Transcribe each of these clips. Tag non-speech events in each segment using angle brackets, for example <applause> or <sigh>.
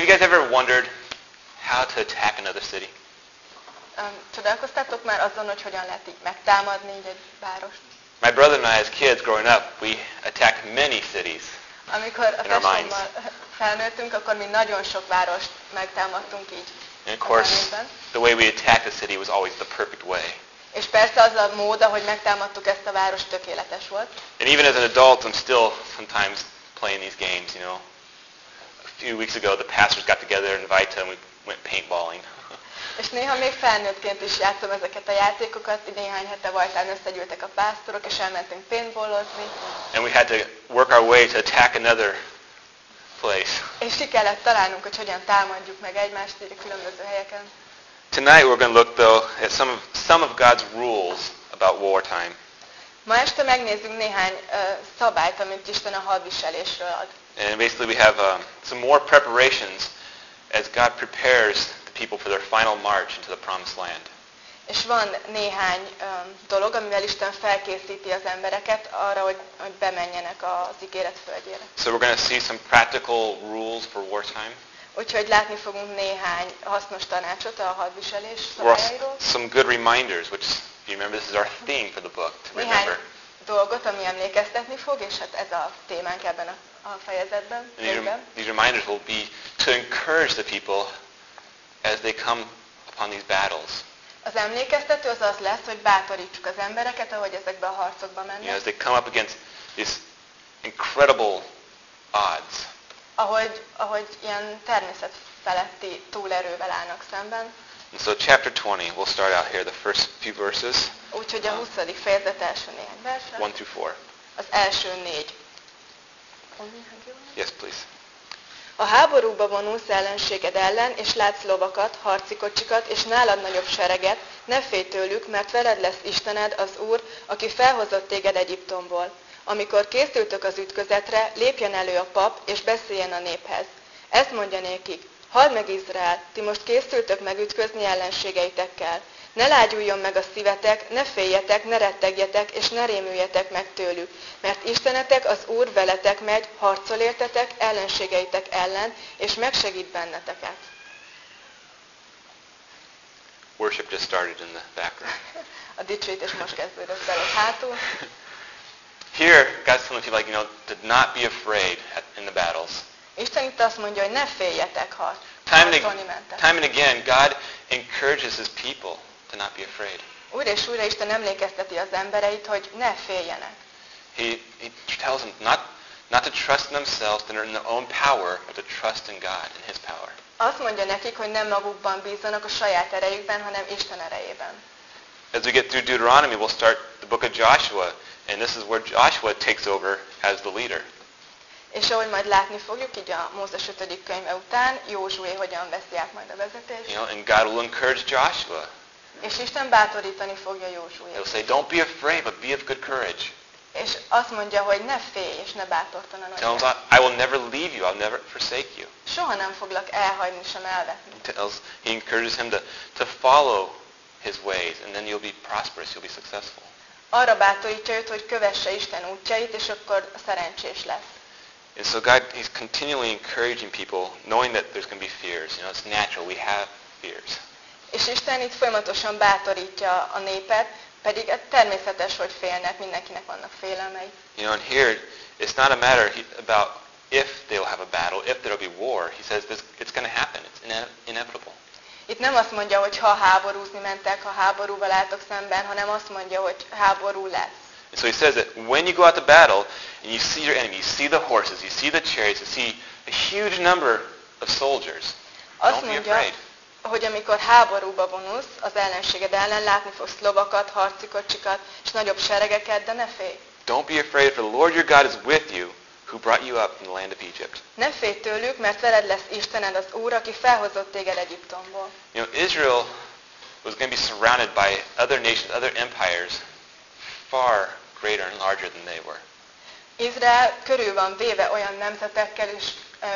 have you guys ever wondered how to attack another city? Um, csodálkoztátok már azon, hogy hogyan lehet így megtámadni így egy várost? My brother and I, as kids growing up, we attacked many cities. Amikor a In our minds. felnőttünk, akkor mi nagyon sok várost megtámadtunk így. And of a course, the way we attacked the city was always the perfect way. És persze az a mód, ahogy megtámadtuk ezt a várost, tökéletes volt. And even as an adult, I'm still sometimes playing these games, you know. Few weeks ago, the pastors got together and invited and we went paintballing. És néha még felnőttként is játszom ezeket a játékokat. Néhány hete voltán összegyűltek a pásztorok, és elmentünk paintballozni. And we had to work our way to attack another place. És ki kellett találnunk, hogy hogyan támadjuk meg egymást így a különböző helyeken. Tonight we're going to look though at some of, some of God's rules about wartime. Ma este megnézzünk néhány uh, szabályt, amit Isten a hadviselésről ad. And basically we have um, some more preparations as God prepares the people for their final march into the promised land. És van néhány um, dolog, amivel Isten felkészíti az embereket arra, hogy, hogy bemenjenek az ígéret földjére. So we're going to see some practical rules for wartime. Úgyhogy látni fogunk néhány hasznos tanácsot a hadviselés szabályairól. some good reminders, which, you remember, this is our theme for the book, to Néhány remember. dolgot, ami emlékeztetni fog, és hát ez a témánk ebben a, a fejezetben. And these, reminders will be to encourage the people as they come upon these battles. Az emlékeztető az az lesz, hogy bátorítsuk az embereket, ahogy ezekbe a harcokba You know, mennek. as they come up against these incredible odds. Ahogy, ahogy ilyen természet feletti túlerővel állnak szemben. And so chapter 20, we'll start out here, the first few verses, Úgyhogy a 20. fejezet első néhány verse. 1 through 4. Az első négy. Yes, please. A háborúba vonulsz ellenséged ellen, és látsz lovakat, harcikocsikat, és nálad nagyobb sereget, ne félj tőlük, mert veled lesz Istened, az Úr, aki felhozott téged Egyiptomból. Amikor készültök az ütközetre, lépjen elő a pap, és beszéljen a néphez. Ezt mondja nékik, halld meg Izrael, ti most készültök megütközni ellenségeitekkel. Ne lágyuljon meg a szívetek, ne féljetek, ne rettegjetek, és ne rémüljetek meg tőlük, mert Istenetek az Úr veletek megy, harcol értetek ellenségeitek ellen, és megsegít benneteket. Worship just started in the background. <laughs> A dicsőítés most kezdődött el ott hátul. <laughs> Here, God's telling people, like, you know, to not be afraid in the battles. Isten itt azt mondja, hogy ne féljetek, ha Time and, harcolni ag- mentek. time and again, God encourages his people to not be afraid. Újra és újra Isten emlékezteti az embereit, hogy ne féljenek. He, he tells them not, not to trust in themselves, are in their own power, but to trust in God and his power. Azt mondja nekik, hogy nem magukban bízzanak a saját erejükben, hanem Isten erejében. As we get through Deuteronomy, we'll start the book of Joshua, and this is where Joshua takes over as the leader. És ahogy majd látni fogjuk, így a Mózes 5. könyve után, Józsué hogyan veszi át majd a vezetést. You know, and God will encourage Joshua. És Isten bátorítani fogja Józsuét. He'll say, don't be afraid, but be of good courage. És azt mondja, hogy ne félj, és ne bátortalanodj. Tell him, I will never leave you. I'll never forsake you. Soha nem foglak elhagyni, sem elvetni. He, tells, he encourages him to, to follow his ways, and then you'll be prosperous. You'll be successful. Arra bátorítja őt, hogy kövesse Isten útjait, és akkor szerencsés lesz. And so God, he's continually encouraging people, knowing that there's going to be fears. You know, it's natural. We have fears. És Isten itt folyamatosan bátorítja a népet, pedig természetes, hogy félnek, mindenkinek vannak félelmei. You know, and here, it's not a matter about if they'll have a battle, if there'll be war. He says this, it's going to happen. It's ine- inevitable. Itt nem azt mondja, hogy ha háborúzni mentek, ha háborúval álltok szemben, hanem azt mondja, hogy háború lesz. And so he says that when you go out to battle and you see your enemy, you see the horses, you see the chariots, you see a huge number of soldiers, Azt don't be mondja, afraid. Hogy amikor háborúba vonulsz, az ellenséged ellen látni fogsz lovakat, harcikocsikat és nagyobb seregeket, de ne félj. Don't be afraid, for the Lord your God is with you, who brought you up from the land of Egypt. Ne félj tőlük, mert veled lesz Istened az Úr, aki felhozott téged Egyiptomból. You know, Israel was going to be surrounded by other nations, other empires, far greater and larger than they were. Izrael körül van véve olyan nemzetekkel és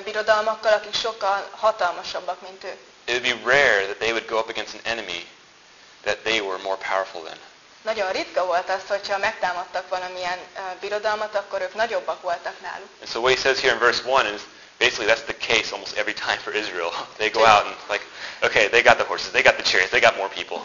birodalmakkal, akik sokkal hatalmasabbak, mint ők. It would be rare that they would go up against an enemy that they were more powerful than. Nagyon ritka volt az, hogyha megtámadtak valamilyen birodalmat, akkor ők nagyobbak voltak náluk. And so what he says here in verse 1 is, Basically, that's the case almost every time for Israel. <laughs> They go out and like, okay, they got the horses, they got the chariots, they got more people.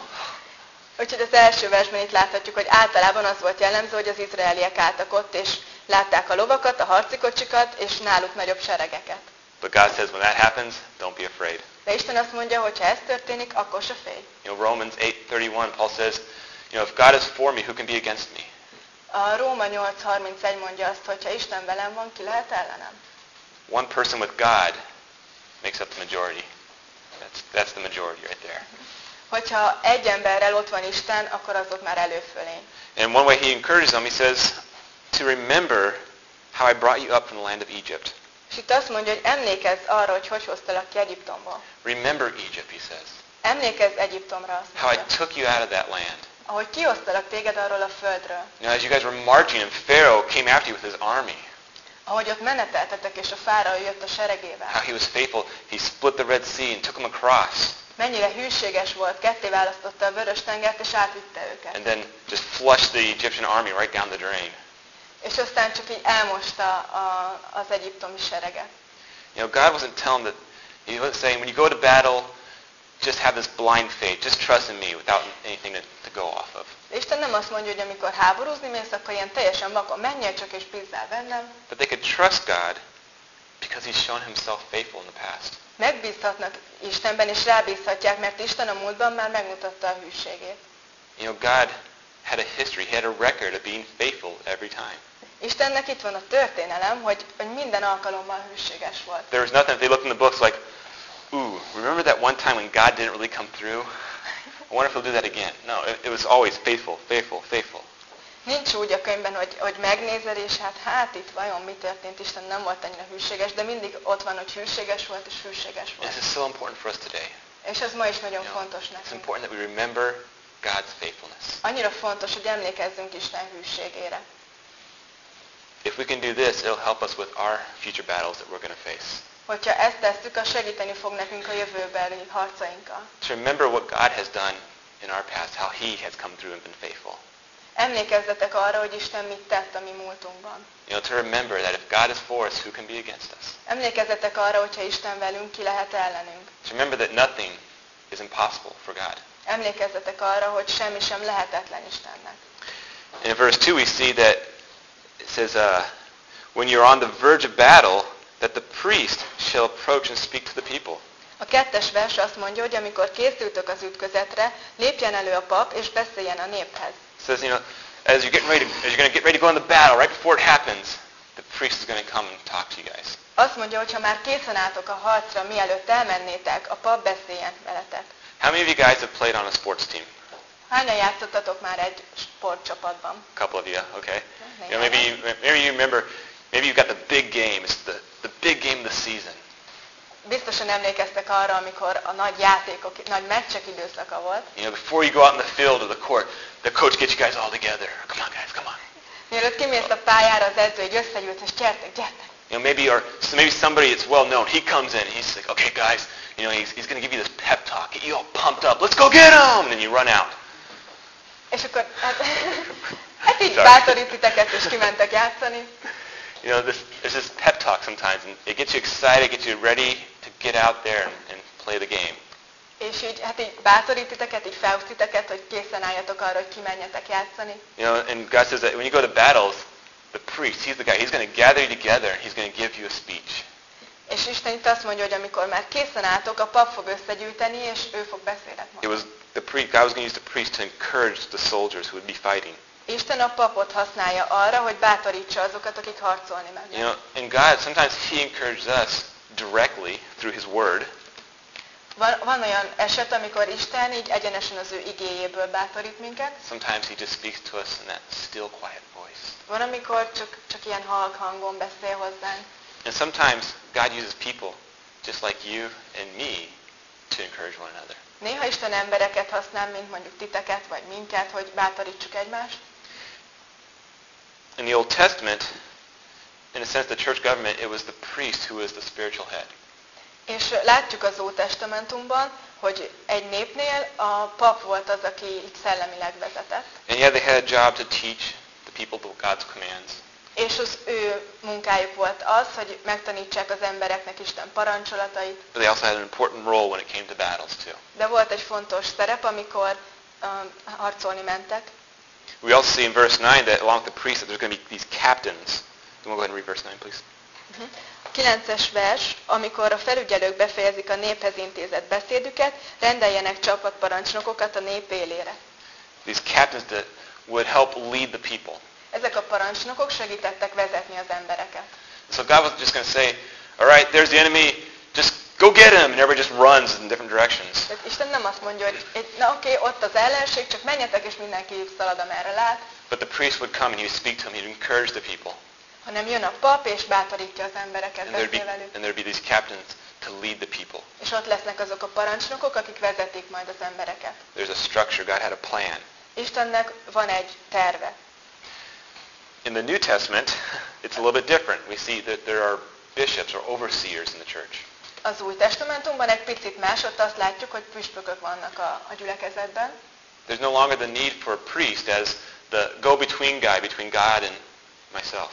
Úgyhogy az első versben itt láthatjuk, hogy általában az volt jellemző, hogy az izraeliek álltak ott, és látták a lovakat, a harcikocsikat, és náluk nagyobb seregeket. But God says when that happens, don't be afraid. De Isten azt mondja, hogy ha ez történik, akkor se félj. You know, Romans 8:31, Paul says, you know, if God is for me, who can be against me? A Róma 8.31 mondja azt, hogy ha Isten velem van, ki lehet ellenem? One person with God makes up the majority. That's, that's the majority right there. Hogyha egy emberrel ott van Isten, akkor az ott már előfölény. And one way he encourages them, he says, to remember how I brought you up from the land of Egypt. És itt azt mondja, hogy emlékezz arra, hogy hogy hoztalak ki Egyiptomból. Remember Egypt, he says. Emlékezz Egyiptomra, azt How I mondja. took you out of that land. Ahogy kihoztalak téged arról a földről. You know, as you guys were marching and Pharaoh came after you with his army. Ahogy ott meneteltetek, és a fáraó jött a How seregével. he was faithful. He split the Red Sea and took them across. Mennyire hűséges volt, ketté választotta a vörös tengert, és átvitte őket. And then just flushed the Egyptian army right down the drain. És aztán csak így elmosta a, az egyiptomi sereget. You know, God wasn't telling that, he wasn't saying, when you go to battle, just have this blind faith. Just trust in me without anything to, to go off of. Isten nem azt mondja, hogy amikor háborúzni mész, akkor ilyen teljesen vakon menjél csak és bízzál bennem. But they could trust God because he's shown himself faithful in the past. Megbízhatnak Istenben, és rábízhatják, mert Isten a múltban már megmutatta a hűségét. You know, God had a history, he had a record of being faithful every time. Istennek itt van a történelem, hogy, hogy minden alkalommal hűséges volt. There was nothing, they looked in the books like, ooh, remember that one time when God didn't really come through? I wonder if he'll do that again. No, it, it was always faithful, faithful, faithful. Nincs úgy a könyvben, hogy, hogy megnézed, és hát hát itt vajon mi történt, Isten nem volt annyira hűséges, de mindig ott van, hogy hűséges volt, és hűséges volt. this is so important for us today. És ez ma is nagyon You know, fontos it's nekünk. important that we remember God's faithfulness. Annyira fontos, hogy emlékezzünk Isten hűségére. If we can do this, it'll help us with our future battles that we're going to face. Hogyha ezt tesszük, az segíteni fog nekünk a jövőbeli harcainkkal. To remember what God has done in our past, how he has come through and been faithful. Emlékezzetek arra, hogy Isten mit tett a mi múltunkban. You know, to remember that if God is for us, who can be against us? Emlékezzetek arra, hogyha Isten velünk, ki lehet ellenünk. To remember that nothing is impossible for God. Emlékezzetek arra, hogy semmi sem lehetetlen Istennek. In verse 2 we see that says, uh, when you're on the verge of battle, that the priest shall approach and speak to the people. A kettes vers azt mondja, hogy amikor készültök az ütközetre, lépjen elő a pap, és beszéljen a néphez. It says, you know, as you're getting ready, to, as you're going to get ready to go in the battle, right before it happens, the priest is going to come and talk to you guys. Azt mondja, hogy ha már készen álltok a harcra, mielőtt elmennétek, a pap beszéljen veletek. How many of you guys have played on a sports team? Hányan játszottatok már egy sportcsapatban? Couple of you, okay. You know, maybe you, maybe you remember, maybe you've got the big game. It's the, the big game of the season. Biztosan emlékeztek arra, amikor a nagy játékok, nagy meccsek időszaka volt. You know, before you go out in the field or the court, the coach gets you guys all together. Come on, guys, come on. Mielőtt kimész a pályára, az edző egy összegyűlt, és gyertek, gyertek. You know, maybe or maybe somebody that's well known, he comes in and he's like, okay, guys, you know, he's, he's going to give you this pep talk, get you all pumped up. Let's go get him! And then you run out. És akkor, hát, <laughs> hát így bátorít titeket, és kimentek játszani. You know, this, there's this pep talk sometimes, and it gets you excited, gets you ready to get out there and, and play the game. És így, hát így bátorít titeket, így felhúz titeket, hogy készen álljatok arra, hogy kimenjetek játszani. You know, and God says that when you go to battles, the priest, he's the guy, he's going to gather you together, and he's going to give you a speech. És Isten itt azt mondja, hogy amikor már készen álltok, a pap fog összegyűjteni, és ő fog beszélet It mondani. was the priest, God was going to use the priest to encourage the soldiers who would be fighting. Isten a papot használja arra, hogy bátorítsa azokat, akik harcolni mennek. You know, and God, sometimes he encourages us directly through his word, Van, van olyan eset, amikor Isten így egyenesen az ő igéjéből bátorít minket, Sometimes he just speaks to us in that still, quiet voice. van, amikor csak, csak ilyen halk hangon beszél hozzánk. And sometimes God uses people just like you and me to encourage one another. Néha Isten embereket használ, mint mondjuk titeket, vagy minket, hogy bátorítsuk egymást. In the Old Testament, in a sense, the church government, it was the priest who was the spiritual head. És látjuk az Ótestamentumban, hogy egy népnél a pap volt az, aki így szellemileg vezetett. And yeah, they had a job to teach the people God's commands. És az ő munkájuk volt az, hogy megtanítsák az embereknek Isten parancsolatait, But they also had an important role when it came to battles too. de volt egy fontos szerep, amikor um, harcolni mentek. We also see in verse 9 that along with the priests that there's going to be these captains. Want to go ahead and read verse 9, please? 9-es vers, amikor a felügyelők befejezik a néphez intézett beszédüket, rendeljenek csapatparancsnokokat a nép élére. These captains that would help lead the people. Ezek a parancsnokok segítettek vezetni az embereket. So God wasn't just going to say, all right, there's the enemy, just go get him, and everybody just runs in different directions. Tehát Isten nem azt mondja, hogy na oké, ott az ellenség, csak menjetek, és mindenki szalad, amerre lát, But the priest would come and he would speak to them, he'd encourage the people. hanem jön a pap, és bátorítja az embereket, And there'd be, velük. and there'd be these captains to lead the people. És ott lesznek azok a parancsnokok, akik vezetik majd az embereket. There's a structure, God had a plan. Istennek van egy terve. In the New Testament, <laughs> it's a little bit different. We see that there are bishops or overseers in the church. Az új testamentumban egy picit más, ott azt látjuk, hogy püspökök vannak a, a gyülekezetben. There's no longer the need for a priest as the go-between guy between God and myself.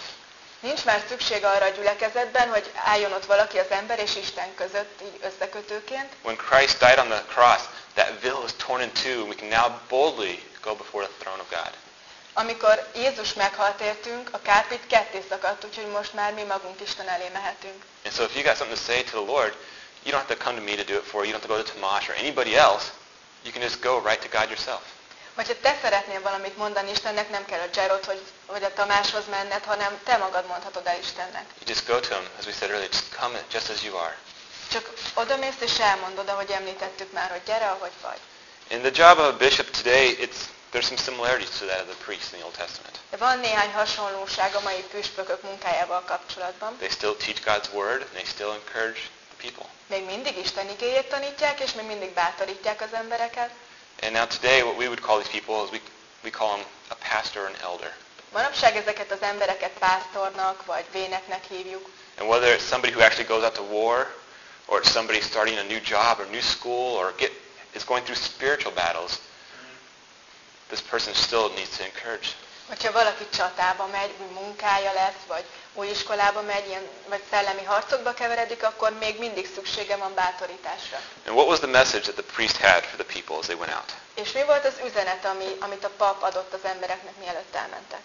Nincs már szükség arra a gyülekezetben, hogy álljon ott valaki az ember és Isten között, így összekötőként. When Christ died on the cross, that veil was torn in two, and we can now boldly go before the throne of God. Amikor Jézus meghalt értünk, a kárpit ketté szakadt, úgyhogy most már mi magunk Isten elé mehetünk. And so if you got something to say to the Lord, you don't have to come to me to do it for you. You don't have to go to Tomash or anybody else. You can just go right to God yourself. Vagy ha te szeretnél valamit mondani Istennek, nem kell a Gerot hogy, vagy a Tamáshoz menned, hanem te magad mondhatod el Istennek. You just go to him, as we said earlier, just come just as you are. Csak odamész és elmondod, ahogy említettük már, hogy gyere, ahogy vagy. And the job of a bishop today, it's there's some similarities to that of the priests in the Old Testament. Van néhány hasonlóság a mai püspökök munkájával kapcsolatban. They still teach God's word, and they still encourage the people. Még mindig Isten igéjét tanítják, és még mindig bátorítják az embereket. And now today, what we would call these people is we, we call them a pastor or an elder. Manapság ezeket az embereket pásztornak vagy véneknek hívjuk. And whether it's somebody who actually goes out to war, or it's somebody starting a new job or new school, or get, is going through spiritual battles, this person still needs to encourage. Hogyha valaki csatába megy, új munkája lesz, vagy új iskolába megy, ilyen, vagy szellemi harcokba keveredik, akkor még mindig szüksége van bátorításra. And what was the message that the priest had for the people as they went out? És mi volt az üzenet, ami, amit a pap adott az embereknek, mielőtt elmentek?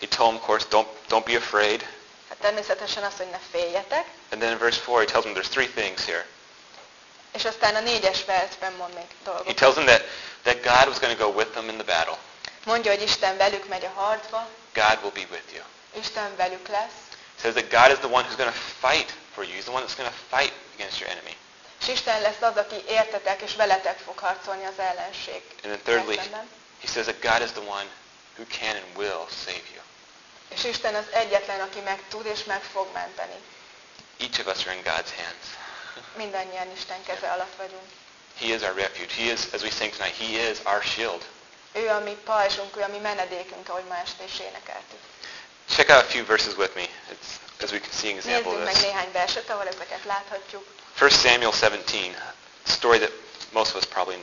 He told them, of course, don't, don't be afraid. Hát természetesen az, hogy ne féljetek, And then in verse 4, he tells them there's three things here. És aztán a négyes versben mond még He dolgokat. tells them that, that God was going to go with them in the battle. Mondja, hogy Isten velük megy a harcba, God will be with you. Isten velük lesz, He says that God is the one who's going to fight for you. He's the one that's going to fight against your enemy. és Isten lesz az, aki értetek és veletek fog harcolni az ellenség. And then thirdly, he says that God is the one who can and will save you. És Isten az egyetlen, aki meg tud és meg fog menteni. Each of us are in God's hands. Mindannyian Isten keze alatt vagyunk. He is our refuge. He is, as we sing tonight, He is our shield. Ő a mi pajzsunk, ő a mi menedékünk, ahogy ma este is énekeltük. Check out a few verses with me it's, as we can see an example Nézzünk of meg this. néhány verset, ahol ezeket láthatjuk. 1 Samuel 17, a story that most of us probably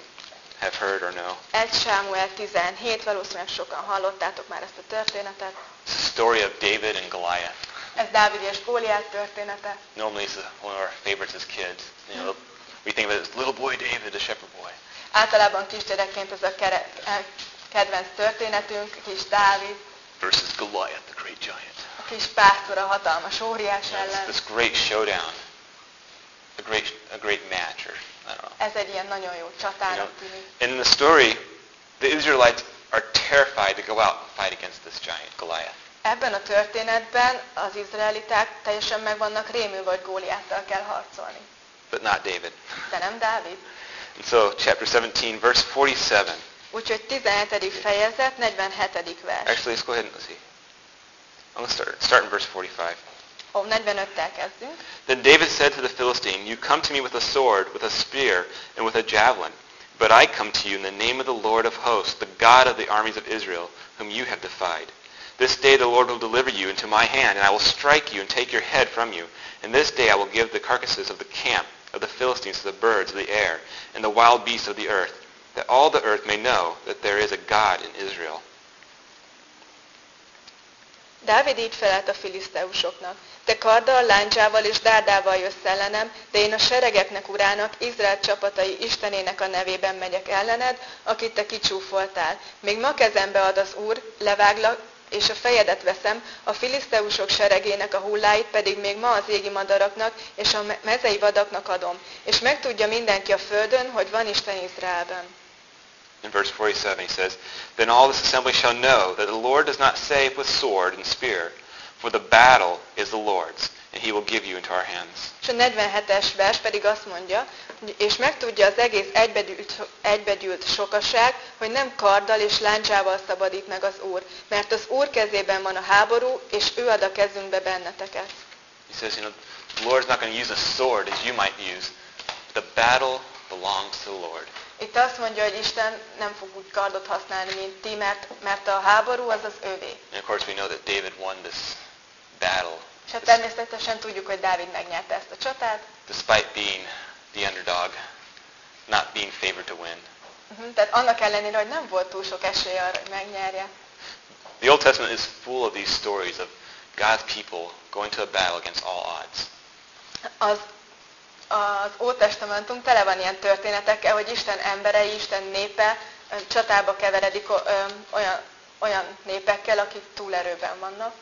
have heard or know. 1 Sámuel 17, valószínűleg sokan hallottátok már ezt a történetet. It's a story of David and Goliath. Ez Dávid és Góliát története. Normally it's one of our favorites as kids. You know, we think of it as little boy David, the shepherd boy. Általában kisgyerekként ez a kere, eh, kedvenc történetünk, kis Dávid, versus Goliath, the great giant. a kis pásztor a hatalmas óriás ellen. this great showdown, a great, a great match, or I don't know. Ez egy ilyen nagyon jó You csatának know, tűnik. and in the story, the Israelites are terrified to go out and fight against this giant, Goliath. Ebben a történetben az izraeliták teljesen meg vannak rémülve, hogy Góliáttal kell harcolni. But not David. De nem Dávid. And so, chapter 17, verse 47. Úgyhogy 17. fejezet, 47. vers. Actually, let's go ahead and let's see. I'm going to start, start in verse 45. Ó, 45-tel kezdünk. Then David said to the Philistine, You come to me with a sword, with a spear, and with a javelin. But I come to you in the name of the Lord of hosts, the God of the armies of Israel, whom you have defied. This day the Lord will deliver you into my hand, and I will strike you and take your head from you. And this day I will give the carcasses of the camp of the Philistines to the birds of the air and the wild beasts of the earth, that all the earth may know that there is a God in Israel. Dávid így felelt a filiszteusoknak. Te karddal, láncsával és dárdával jössz ellenem, de én a seregeknek urának, Izrael csapatai Istenének a nevében megyek ellened, akit te kicsúfoltál. Még ma kezembe ad az Úr, leváglak, és a fejedet veszem, a filiszteusok seregének a hulláit pedig még ma az égi madaraknak és a mezei vadaknak adom. És megtudja mindenki a földön, hogy van Isten Izraelben. In verse 47 he says, Then all this assembly shall know that the Lord does not save with sword and spear, for the battle is the Lord's, and he will give you into our hands. És a 47-es vers pedig azt mondja, és megtudja az egész egybegyűlt, egybegyűlt sokaság, hogy nem karddal és láncsával szabadít meg az Úr, mert az Úr kezében van a háború, és ő ad a kezünkbe benneteket. He says, you know, the Lord's not going to use a sword as you might use. The battle belongs to the Lord. Itt azt mondja, hogy Isten nem fog úgy kardot használni, mint ti, mert, mert a háború az az övé. And of course we know that David won this battle hát természetesen tudjuk, hogy Dávid megnyerte ezt a csatát, despite being the underdog, not being favored to win. uh-huh. tehát annak ellenére, hogy nem volt túl sok esély arra, hogy megnyerje. The Old Testament is full of these stories of God's people going to a battle against all odds. Az, az Ótestamentum tele van ilyen történetekkel, hogy Isten emberei, Isten népe csatába keveredik olyan, olyan népekkel, akik túlerőben vannak.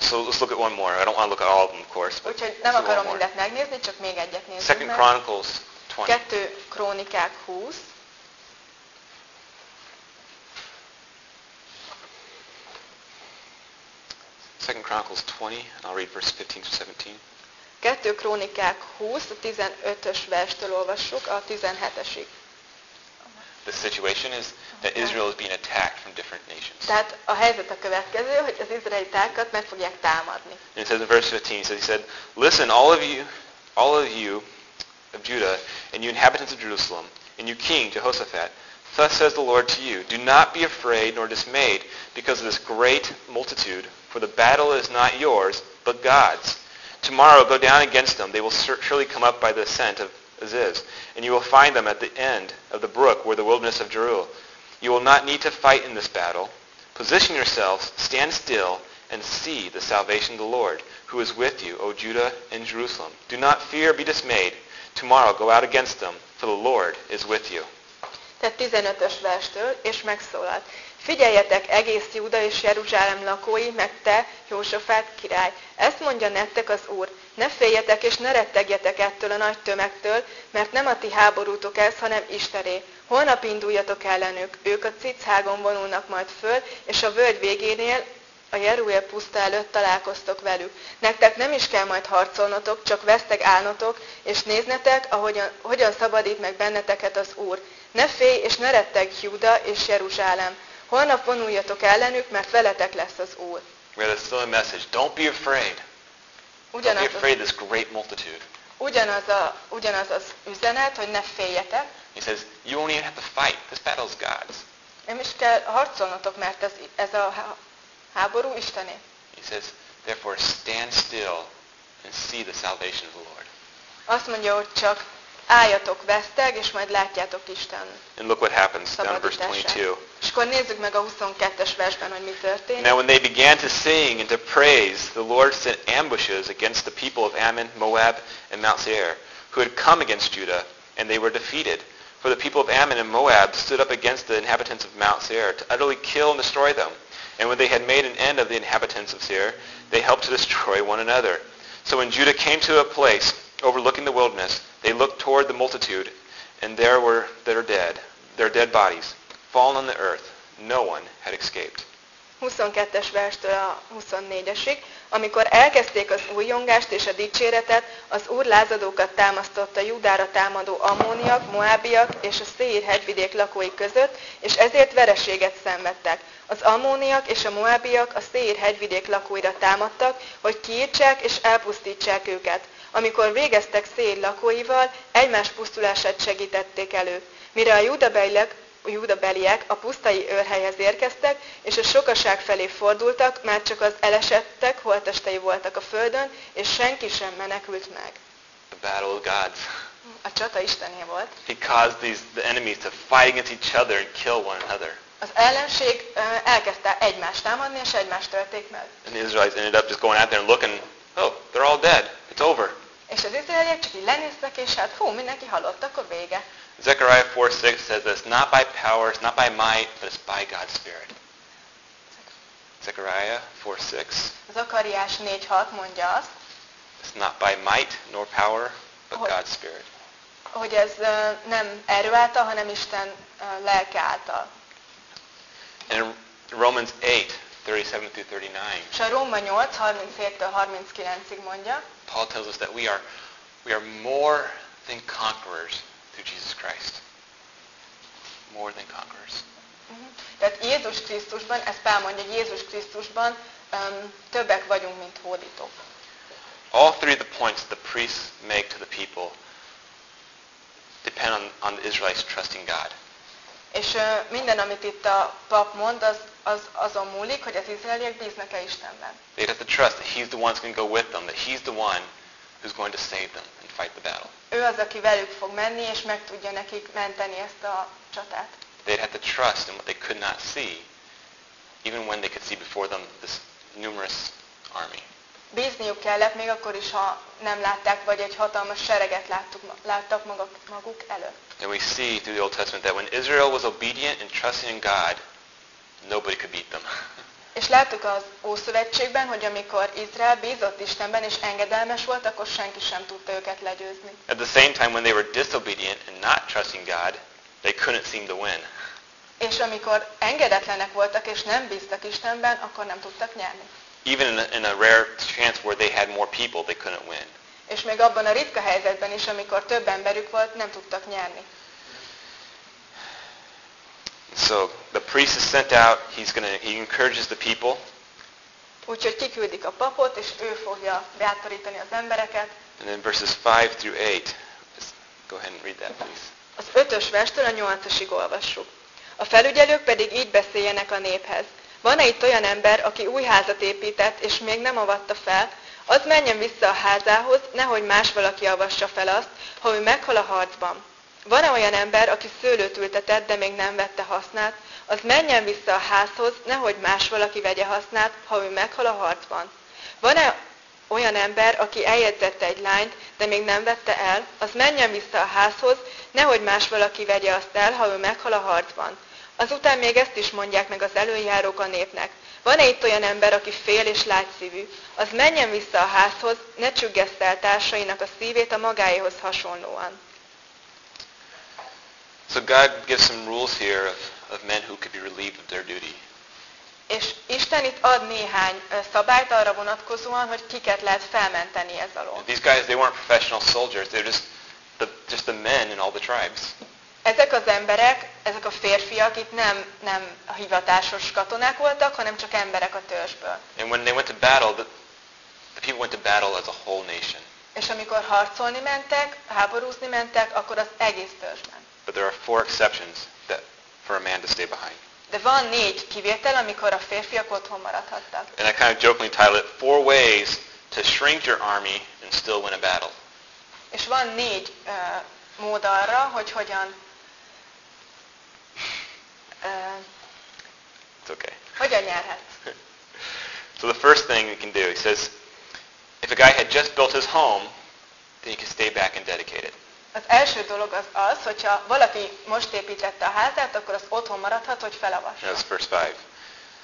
So let's look at one more. I don't want to look at all of them, of course, but Úgyhogy nem akarom mindent megnézni, csak még egyet nézzünk Second. Chronicles 20. Kettő Krónikák 20. Second Chronicles 20, and I'll read verse 15 to 17. Kettő Krónikák 20, a 15-ös verstől olvassuk a 17-esig. The situation is that Israel is being attacked from different nations. Tehát a helyzet a következő, hogy az izraelitákat meg fogják támadni. And it says in verse 15, he he said, Listen, all of you, all of you of Judah, and you inhabitants of Jerusalem, and you king Jehoshaphat, thus says the Lord to you, Do not be afraid nor dismayed because of this great multitude, for the battle is not yours, but God's. Tomorrow go down against them. They will surely come up by the ascent of Aziz, and you will find them at the end of the brook where the wilderness of Jeruel. You will not need to fight in this battle. Position yourselves, stand still, and see the salvation of the Lord, who is with you, O Judah and Jerusalem. Do not fear, or be dismayed. Tomorrow go out against them, for the Lord is with you. Tehát 15-ös verstől, és megszólalt. Figyeljetek egész Júda és Jeruzsálem lakói, meg te, Józsafát király. Ezt mondja nektek az Úr. Ne féljetek és ne rettegjetek ettől a nagy tömegtől, mert nem a ti háborútok ez, hanem Istené. Holnap induljatok ellenük, ők a Cichágon vonulnak majd föl, és a völgy végénél a Jeruel puszta előtt találkoztok velük. Nektek nem is kell majd harcolnotok, csak vesztek állnotok, és néznetek, ahogyan, hogyan szabadít meg benneteket az Úr. Ne félj, és ne retteg Júda és Jeruzsálem. Holnap vonuljatok ellenük, mert veletek lesz az Úr. We have this still message. Don't be afraid. Ugyanaz, az, of this great multitude. ugyanaz, a, ugyanaz az üzenet, hogy ne féljetek, He says, you won't even have to fight. This battle is God's. nem is kell harcolnotok, mert ez, ez a há- háború Istené. He says, therefore stand still and see the salvation of the Lord. Azt mondja, hogy csak álljatok veszteg, és majd látjátok Isten And look what happens down in verse 22. És akkor nézzük meg a 22-es versben, hogy mi történik. Now when they began to sing and to praise, the Lord sent ambushes against the people of Ammon, Moab, and Mount Seir, who had come against Judah, and they were defeated. For the people of Ammon and Moab stood up against the inhabitants of Mount Seir to utterly kill and destroy them. And when they had made an end of the inhabitants of Seir, they helped to destroy one another. So when Judah came to a place overlooking the wilderness, they looked toward the multitude, and there were their dead, their dead bodies, fallen on the earth. No one had escaped. 22-es verstől a 24-esig, amikor elkezdték az újjongást és a dicséretet, az úr lázadókat támasztotta Judára támadó ammóniak, moábiak és a Széír hegyvidék lakói között, és ezért vereséget szenvedtek. Az ammóniak és a moábiak a Széír hegyvidék lakóira támadtak, hogy kiírtsák és elpusztítsák őket. Amikor végeztek Széír lakóival, egymás pusztulását segítették elő. Mire a judabeliek a judabeliek a pusztai őrhelyhez érkeztek, és a sokaság felé fordultak, már csak az elesettek holtestei voltak a földön, és senki sem menekült meg. The battle of God's. A csata Istené volt. He caused these the enemies to fight against each other and kill one another. Az ellenség ö, elkezdte egymást támadni, és egymást tölték meg. And the Israelites ended up just going out there and looking, oh, they're all dead. It's over. És az izraeliek csak így lenéztek, és hát hú, mindenki halott, akkor vége. Zechariah 4:6 says this, not by power, it's not by might, but it's by God's Spirit. Zechariah 4:6, Zakariás 4.6 mondja azt, it's not by might nor power, but Hogy- God's Spirit. hogy ez ö, nem erő által, hanem Isten ö, lelke által. And Romans 8, 37 through 39, És a Róma 8, 37-től 39-ig mondja, Paul tells us that we are, we are more than conquerors through Jesus Christ. More than conquerors. Mhm. Tehát Jézus Krisztusban, ezt Pál mondja, Jézus Krisztusban um, többek vagyunk, mint hódítók. All three of the points the priests make to the people depend on, on the Israelites trusting God. És minden, amit itt a pap mond, az, az azon múlik, hogy az izraeliek bíznak-e Istenben. They have to trust that he's the one who's going to go with them, that he's the one who's going to save them and fight the battle. Ő az, aki velük fog menni, és meg tudja nekik menteni ezt a csatát. They'd have to trust in what they could not see, even when they could see before them this numerous army. Bízniuk kellett még akkor is, ha nem látták, vagy egy hatalmas sereget láttuk, láttak maguk előtt. And we see through the Old Testament that when Israel was obedient and trusting in God, nobody could beat them. <laughs> És láttuk az Ószövetségben, hogy amikor Izrael bízott Istenben és engedelmes volt, akkor senki sem tudta őket legyőzni. At the same time, when they were disobedient and not trusting God, they couldn't seem to win. És amikor engedetlenek voltak és nem bíztak Istenben, akkor nem tudtak nyerni. Even in a, in a rare chance where they had more people, they couldn't win. És még abban a ritka helyzetben is, amikor több emberük volt, nem tudtak nyerni. So the priest is sent out. He's gonna he encourages the people, Úgyhogy kiküldik a papot, és ő fogja bátorítani az embereket. and then verses five through eight. Just go ahead and read that, please. Az ötös verstől a nyolcasig olvassuk. A felügyelők pedig így beszéljenek a néphez. Van-e itt olyan ember, aki új házat épített, és még nem avatta fel, az menjen vissza a házához, nehogy más valaki avassa fel azt, ha ő meghal a harcban. Van-e olyan ember, aki szőlőt ültetett, de még nem vette hasznát, az menjen vissza a házhoz, nehogy más valaki vegye hasznát, ha ő meghal a harcban. Van-e olyan ember, aki eljegyzette egy lányt, de még nem vette el, az menjen vissza a házhoz, nehogy más valaki vegye azt el, ha ő meghal a harcban. Azután még ezt is mondják meg az előjárók a népnek. Van-e itt olyan ember, aki fél és lágyszívű? Az menjen vissza a házhoz, ne csüggeszt el társainak a szívét a magáéhoz hasonlóan. So God gives some rules here of, of men who could be relieved of their duty. És Isten itt ad néhány szabályt arra vonatkozóan, hogy kiket lehet felmenteni ez alól. These guys, they weren't professional soldiers. They're just the, just the men in all the tribes. Ezek az emberek, ezek a férfiak itt nem, nem a hivatásos katonák voltak, hanem csak emberek a törzsből. And when they went to battle, the, the people went to battle as a whole nation. És amikor harcolni mentek, háborúzni mentek, akkor az egész törzsben. But there are four exceptions that for a man to stay behind. De van négy kivétel, amikor a férfiak otthon maradhattak. And I kind of jokingly title it Four Ways to Shrink Your Army and Still Win a Battle. És van négy uh, mód arra, hogy hogyan, uh, It's okay. hogyan nyerhetsz. <laughs> So the first thing we can do, he says, if a guy had just built his home, then he could stay back and dedicate it. Az első dolog az az, hogyha valaki most építette a házát, akkor az otthon maradhat, hogy felavassa. That's verse 5.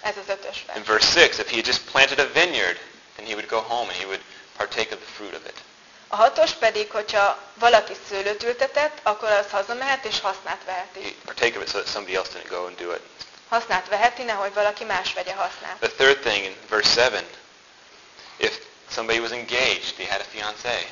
Ez az ötös vers. In verse 6, if he had just planted a vineyard, then he would go home and he would partake of the fruit of it. A hatos pedig, hogyha valaki szőlőt ültetett, akkor az hazamehet és hasznát veheti. Partake of it so that somebody else didn't go and do it. Hasznát veheti, nehogy valaki más vegye hasznát. The third thing in verse 7, if somebody was engaged, he had a fiancé.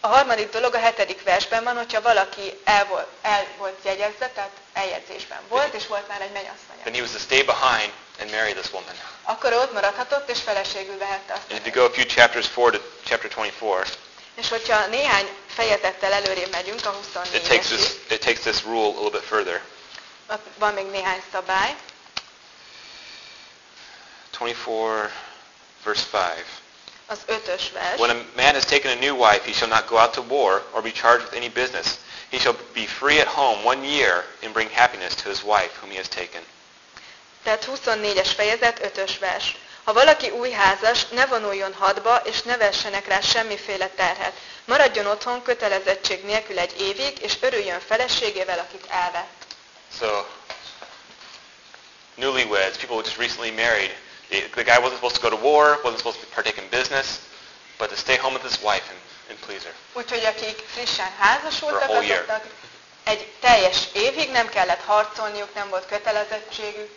A harmadik dolog a hetedik versben van, hogyha valaki el volt, el volt jegyezve, tehát eljegyzésben volt, és volt már egy mennyasszonya. Then he was to stay behind and marry this woman. Akkor ott maradhatott, és feleségül vehette azt. And if you go a few chapters forward to chapter 24, És hogyha néhány fejezettel előrébb megyünk, a it takes 24 this, it takes this rule a little bit further. ott van még néhány szabály. 24, verse 5. Az ötös vers. When a man has taken a new wife, he shall not go out to war or be charged with any business. He shall be free at home one year and bring happiness to his wife whom he has taken. Tehát 24-es fejezet, 5-ös vers. Ha valaki új házas, ne vonuljon hadba, és ne vessenek rá semmiféle terhet. Maradjon otthon kötelezettség nélkül egy évig, és örüljön feleségével, akit elvett. So, newlyweds, people just recently married, the, the guy wasn't supposed to go to war, wasn't supposed to partake in business, but to stay home with his wife and, and please her. Úgyhogy akik frissen házasultak, azoknak egy teljes évig nem kellett harcolniuk, nem volt kötelezettségük.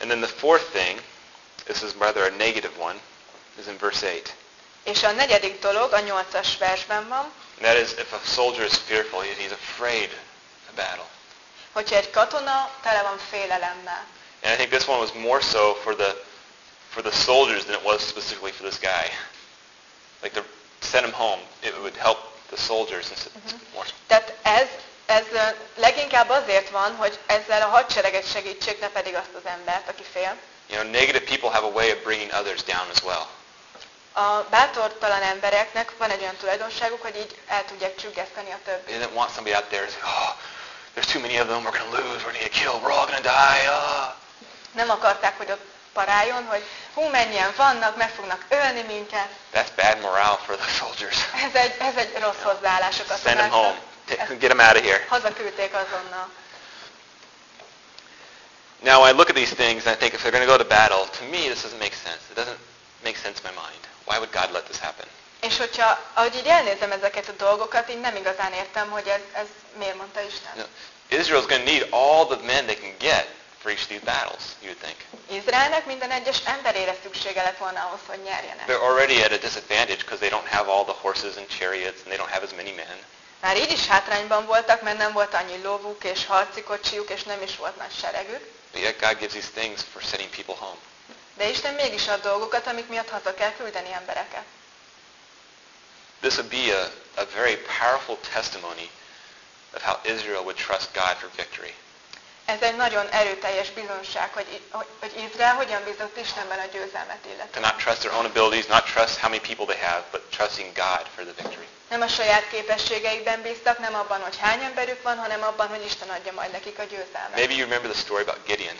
And then the fourth thing, this is rather a negative one, is in verse 8. És a negyedik dolog a nyolcas versben van, And that is if a soldier is fearful, he- he's afraid of battle. hogyha egy katona tele van félelemmel. And I think this one was more so for the for the soldiers than it was specifically for this guy. Like to send him home, it would help the soldiers instead mhm. more. Tehát ez, ez leginkább azért van, hogy ezzel a hadsereget segítsék, ne pedig azt az embert, aki fél. You know, negative people have a way of bringing others down as well. A bátortalan embereknek van egy olyan tulajdonságuk, hogy így el tudják csüggeszteni a többi. They didn't want somebody out there to say, oh, there's too many of them, we're going to lose, we're going to get killed, we're all going to die. Oh. Nem akarták, hogy ott paráljon, hogy hú, mennyien vannak, meg fognak ölni minket. That's bad morale for the <laughs> soldiers. Ez egy, ez egy rossz hozzáállás a Send them home. Get them out of here. Hazaküldték azonnal. Now I look at these things and I think if they're going to go to battle, to me this doesn't make sense. It doesn't make sense in my mind. Why would God let this happen? És hogyha, ahogy így elnézem ezeket a dolgokat, így nem igazán értem, hogy ez, ez miért mondta Isten. Know, Israel's going to need all the men they can get for each of these battles, you would think. Izraelnek minden egyes emberére szüksége lett volna ahhoz, hogy nyerjenek. They're already at a disadvantage because they don't have all the horses and chariots and they don't have as many men. Már így is hátrányban voltak, mert nem volt annyi lovuk és harci kocsijuk, és nem is volt nagy seregük. But yet God gives these things for sending people home. De Isten mégis ad dolgokat, amik miatt haza kell küldeni embereket. This would be a, a very powerful testimony of how Israel would trust God for victory. Ez egy nagyon erőteljes bizonság, hogy, hogy, Izrael hogyan bízott Istenben a győzelmet To illetve. not trust their own abilities, not trust how many people they have, but trusting God for the victory. Nem a saját képességeikben bíztak, nem abban, hogy hány emberük van, hanem abban, hogy Isten adja majd nekik a győzelmet. Maybe you remember the story about Gideon.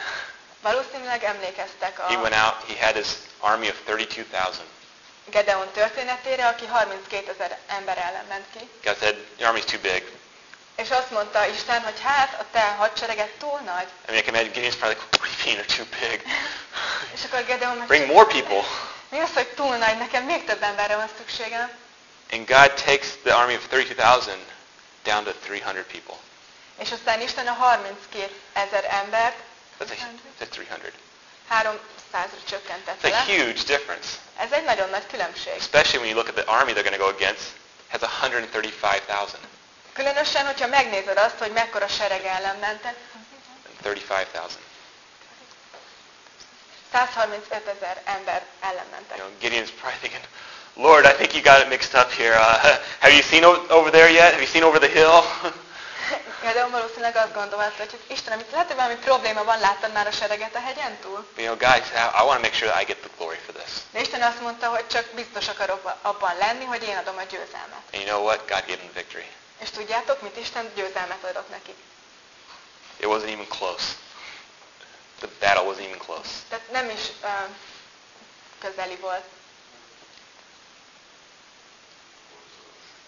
Valószínűleg emlékeztek He went a out, he had his army of 32,000. Gedeon történetére, aki 32 ezer ember ellen ment ki. God said, your army's too big. És azt mondta Isten, hogy hát a te hadsereged túl nagy. I mean, I can imagine Gideon's probably like, what do you mean they're too big? És akkor Gedeon meg Bring more people. mi az, hogy túl nagy, nekem még több emberre van szükségem. And God takes the army of 32,000 down to 300 people. És aztán Isten a 32 ezer embert That's a, that's 300. 300-ra csökkentette It's a huge difference. Ez egy nagyon nagy különbség. Especially when you look at the army they're going to go against, has 135,000. Különösen, hogyha megnézed azt, hogy mekkora sereg ellen mentek. 35,000. 135 ezer ember ellen mentek. You know, Gideon's probably thinking, Lord, I think you got it mixed up here. Uh, <laughs> have you seen over there yet? Have you seen over the hill? <laughs> Gedeon <laughs> valószínűleg azt gondolta, hogy hát Isten, amit lehet, hogy valami probléma van, láttad már a sereget a hegyen túl? You know, said, I, want to make sure that I get the glory for this. De Isten azt mondta, hogy csak biztos akarok abban lenni, hogy én adom a győzelmet. And you know what? God gave them the victory. És tudjátok, mit Isten győzelmet adott nekik? It wasn't even close. The battle wasn't even close. Tehát nem is uh, közeli volt.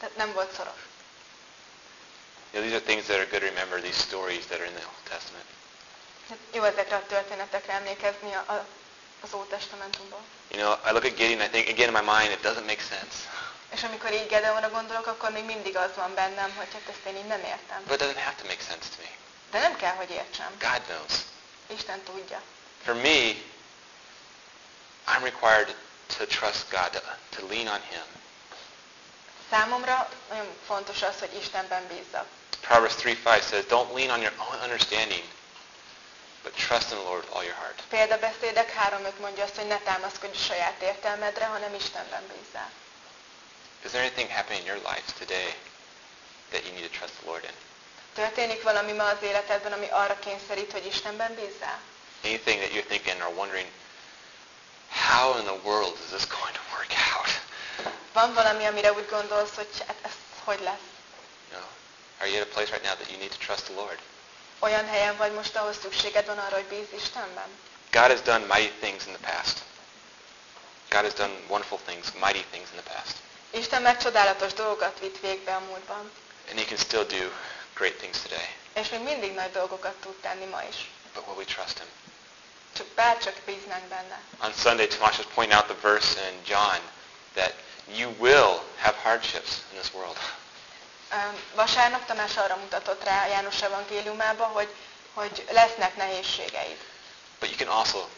Tehát nem volt szoros. Know, these are things that are good to remember, these stories that are in the Old Testament. Hát jó ezekre a történetekre emlékezni a, a, az Ótestamentumból. You know, I look at Gideon, I think, again in my mind, it doesn't make sense. És amikor így Gedeonra gondolok, akkor még mindig az van bennem, hogy hát ezt én így nem értem. But it doesn't have to make sense to me. De nem kell, hogy értsem. God knows. Isten tudja. For me, I'm required to trust God, to, to lean on Him. Számomra nagyon fontos az, hogy Istenben bízzak. Proverbs 3.5 says, don't lean on your own understanding, but trust in the Lord with all your heart. Példabeszédek 3.5 mondja azt, hogy ne támaszkodj saját értelmedre, hanem Istenben bízzál. Is there anything happening in your life today that you need to trust the Lord in? Történik valami ma az életedben, ami arra kényszerít, hogy Istenben bízzál? Anything that you're thinking or wondering, how in the world is this going to work out? Van valami, amire úgy gondolsz, hogy hát ez hogy lesz? You know, are you at a place right now that you need to trust the Lord? Olyan helyen vagy most, ahol szükséged van arra, hogy bízz Istenben? God has done mighty things in the past. God has done wonderful things, mighty things in the past. Isten meg csodálatos dolgokat vitt végbe a múltban. And he can still do great things today. És még mindig nagy dolgokat tud tenni ma is. But will we trust him? Csak bárcsak bíznánk benne. On Sunday, Tomas was pointing out the verse in John that you will have hardships in this world. Vasárnap Tamás arra mutatott rá János evangéliumába, hogy, hogy lesznek nehézségeid. But you can also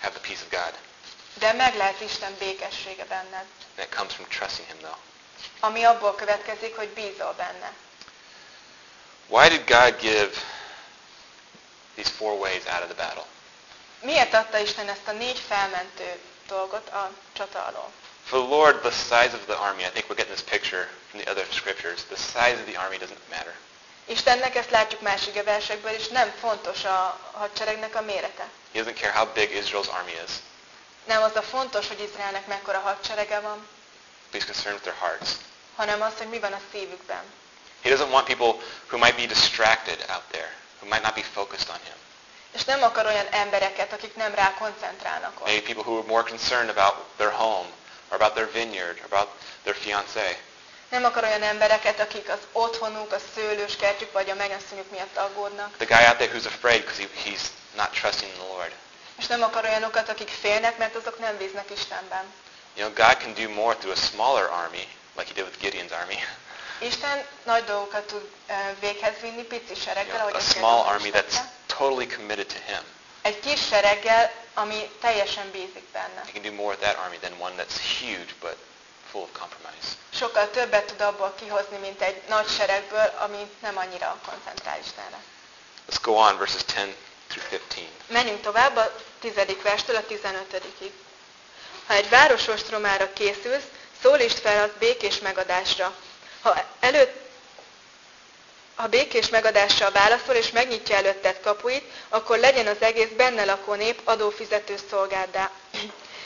have the peace of God. De meg lehet Isten békessége benned. And it comes from trusting him though. Ami abból következik, hogy bízol benne. Why did God give these four ways out of the battle? Miért adta Isten ezt a négy felmentő dolgot a csata alól? For the Lord, the size of the army, I think we're getting this picture from the other scriptures, the size of the army doesn't matter. Istennek ezt látjuk más igeversekből, és nem fontos a hadseregnek a mérete. He doesn't care how big Israel's army is. Nem az a fontos, hogy Izraelnek mekkora hadserege van, But he's concerned with their hearts. hanem az, hogy mi van a szívükben. He doesn't want people who might be distracted out there, who might not be focused on him. És nem akar olyan embereket, akik nem rá koncentrálnak. Maybe people who are more concerned about their home, or about their vineyard, or about their fiancé. Nem akar olyan embereket, akik az otthonuk, a szőlőskertjük vagy a megasszonyuk miatt aggódnak. The guy out there who's afraid because he, he's not trusting the Lord. És nem akar olyanokat, akik félnek, mert azok nem bíznak Istenben. You know, God can do more through a smaller army, like he did with Gideon's army. Isten nagy dolgokat tud ö, véghez vinni pici You know, ahogy a small army that's totally committed to him. Egy kis sereggel, ami teljesen bízik benne. He can do more with that army than one that's huge but full of compromise. Sokkal többet tud abból kihozni, mint egy nagy seregből, ami nem annyira koncentrál Istenre. Let's go on, verses 10 through 15. Menjünk tovább a tizedik verstől a 15-ig. Ha egy város ostromára készülsz, szólítsd fel azt békés megadásra. Ha előtt ha békés megadással válaszol és megnyitja előtted kapuit, akkor legyen az egész benne lakó nép adófizető szolgáddá.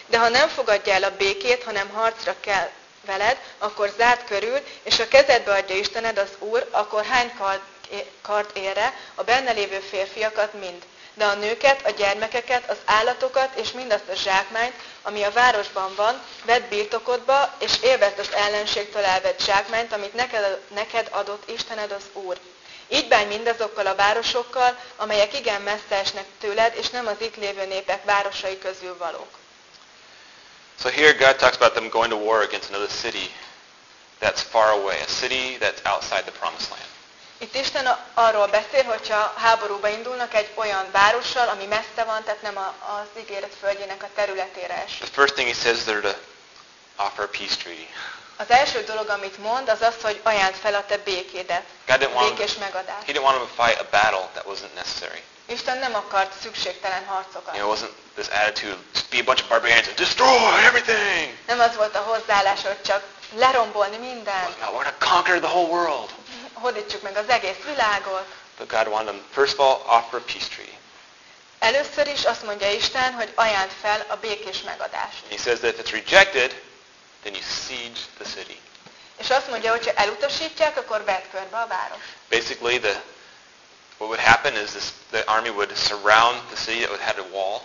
De ha nem fogadja el a békét, hanem harcra kell veled, akkor zárd körül, és a kezedbe adja Istened az Úr, akkor hány kard érre a benne lévő férfiakat mind. De a nőket, a gyermekeket, az állatokat és mindazt a zsákmányt, ami a városban van, vedd birtokodba, és élvezd az ellenségtől elvett zsákmányt, amit neked, neked adott Istened az Úr. Így bánj mindazokkal a városokkal, amelyek igen messze esnek tőled, és nem az itt lévő népek városai közül valók. So here God talks about them going to war against another city that's far away, a city that's outside the promised land. Itt Isten arról beszél, hogyha háborúba indulnak egy olyan várossal, ami messze van, tehát nem az ígéret földjének a területére esik. The first thing he says they're to offer a peace treaty. Az első dolog, amit mond, az az, hogy ajánd fel a te békédet, békés megadást. he didn't want to fight a battle that wasn't necessary. Isten nem akart szükségtelen harcokat. You know, it wasn't this attitude, just be a bunch of barbarians and destroy everything. Nem az volt a hozzáállás, hogy csak lerombolni mindent, No, we're to conquer the whole world. Hódítsuk meg az egész világot. But God wanted them, first of all, offer peace treaty. Először is azt mondja Isten, hogy ajánd fel a békés megadást. He says that if it's rejected, then you siege the city. És azt mondja, hogy ha elutasítják, akkor vedd körbe a város. Basically, the what would happen is this, the army would surround the city. It would a wall.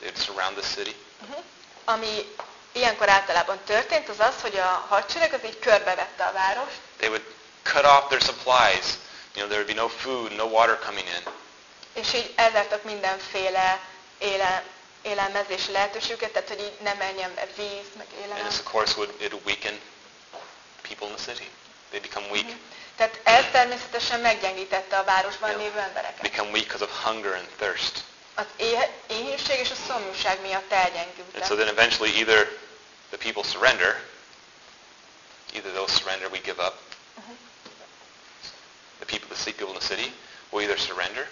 They would surround the city. Uh-huh. Ami ilyenkor általában történt, az az, hogy a hadsereg az így körbevette a várost, They would cut off their supplies. You know, there would be no food, no water coming in. és így elzártak mindenféle éle, élelmezési lehetőségüket, tehát hogy így nem menjen víz, meg And élelem. this, of course, would it would weaken people in the city. They become weak. Tehát ez természetesen meggyengítette a városban Yeah. lévő embereket. Become weak because of hunger and thirst. Az éhínség és a szomjúság miatt And elgyengültek. so then eventually either the people surrender, either they'll surrender, we give up. Uh-huh. The people, the city people in the city will either surrender,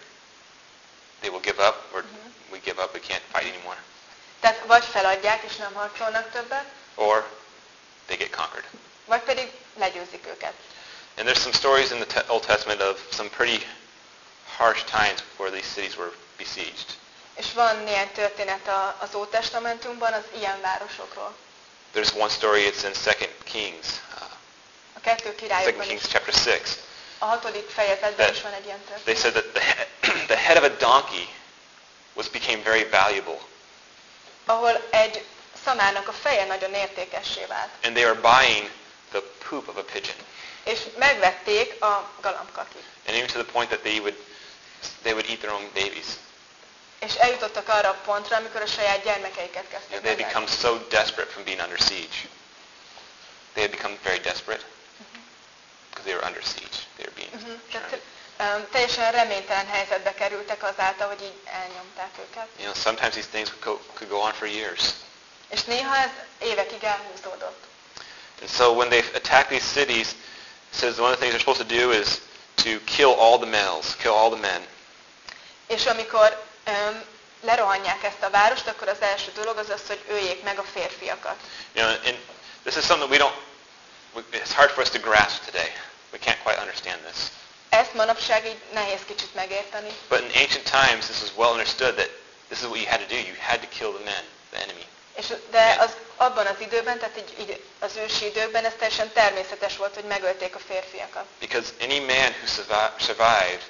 they will give up, or Mhm. we give up, we can't fight anymore, Tehát vagy feladják és nem harcolnak többet, or they get conquered. vagy pedig legyőzik őket. And there's some stories in the te- Old Testament of some pretty harsh times before these cities were besieged. És van néhány történet a- az Ótestamentumban az ilyen városokról. There's one story, it's in 2 Kings, uh, A kettő 2 királyokban Kings is. chapter 6. A hatodik fejezetben is van egy ilyen They történet. said that the head, <clears throat> the head of a donkey was became very valuable, Ahol egy szamárnak a feje nagyon értékessé vált. and they were buying the poop of a pigeon, És megvették a galambkakit. and even to the point that they would they would eat their own babies. És eljutottak arra a pontra, amikor a saját gyermekeiket You know, kezdték they had become so desperate from being under siege. They had become very desperate because they were under siege. They were being trying Tehát, um, teljesen reménytelen helyzetbe kerültek azáltal, hogy így elnyomták őket. You know, sometimes these things could go, could go on for years. És néha ez évekig elhúzódott. And so when they attack these cities, it says one of the things they're supposed to do is to kill all the males, kill all the men. És amikor um, lerohanják ezt a várost, akkor az első dolog az az, hogy öljék meg a férfiakat. You know, and this is something we don't, it's hard for us to grasp today. We can't quite understand this. Ezt manapság így nehéz kicsit megérteni. But in ancient times, this was well understood that this is what you had to do. You had to kill the men, the enemy. És, de az, abban az időben, tehát így, így az ősi időkben ez teljesen természetes volt, hogy megölték a férfiakat. Because any man who survi- survived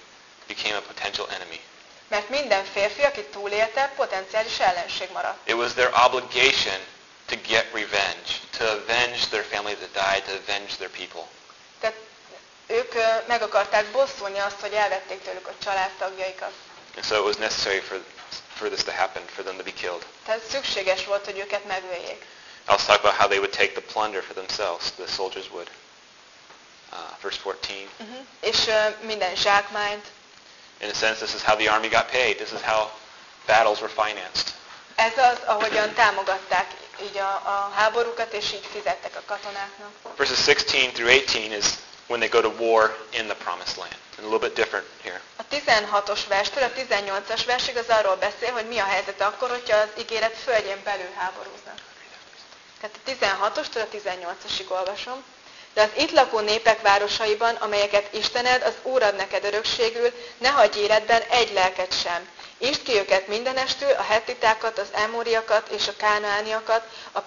became a potential enemy. Mert minden férfi, aki túlélte, potenciális ellenség maradt. It was their obligation to get revenge, to avenge their family that died, to avenge their people. Tehát ők meg akarták bosszulni azt, hogy elvették tőlük a családtagjaikat. And so it was necessary for, for this to happen, for them to be killed. Tehát szükséges volt, hogy őket megöljék. I also talk about how they would take the plunder for themselves, the soldiers would. Uh, verse 14. Uh-huh. És ö, minden zsákmányt. In a sense, this is how the army got paid. This is how battles were financed. Ez az, ahogyan támogatták így a, a háborúkat, és így fizettek a katonáknak. Verses 16 through 18 is when they go to war in the promised land. And a little bit different here. A 16-os verstől a 18-as versig az arról beszél, hogy mi a helyzet akkor, hogyha az ígéret földjén belül háborúznak. Tehát a 16-ostól a 18-asig olvasom. De az itt lakó népek városaiban, amelyeket Istened, az Úr ad neked örökségül, ne hagyj életben egy lelket sem. Ist ki őket mindenestül, a hettitákat, az emóriakat és a kánaániakat, a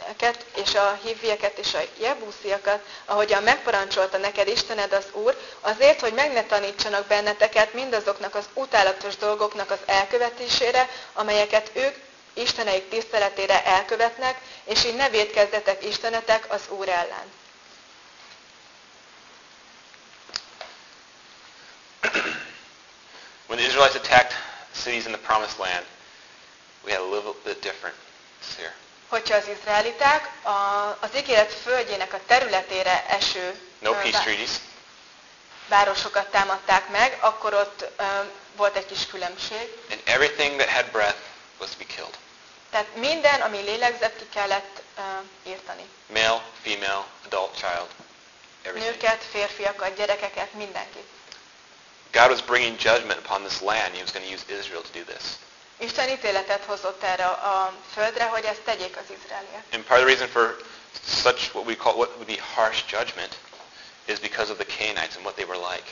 periziteket és a hívvieket és a jebúsziakat, ahogyan megparancsolta neked Istened az Úr, azért, hogy meg ne tanítsanak benneteket mindazoknak az utálatos dolgoknak az elkövetésére, amelyeket ők Isteneik tiszteletére elkövetnek, és így ne védkezzetek Istenetek az Úr ellen. When the Israelites attacked cities in the promised land, we had a little bit different here. Hogyha az izraeliták a, az ígéret földjének a területére eső No peace treaties. városokat támadták meg, akkor ott ö, volt egy kis különbség. And everything that had breath was to be killed. Tehát minden, ami lélegzett, ki kellett ö, írtani. Male, female, adult, child. Everything. Nőket, férfiakat, gyerekeket, mindenkit. God was bringing judgment upon this land. He was going to use Israel to do this. Isten ítéletet hozott erre a földre, hogy ezt tegyék az izraeliek. And part of the reason for such what we call what would be harsh judgment is because of the Canaanites and what they were like.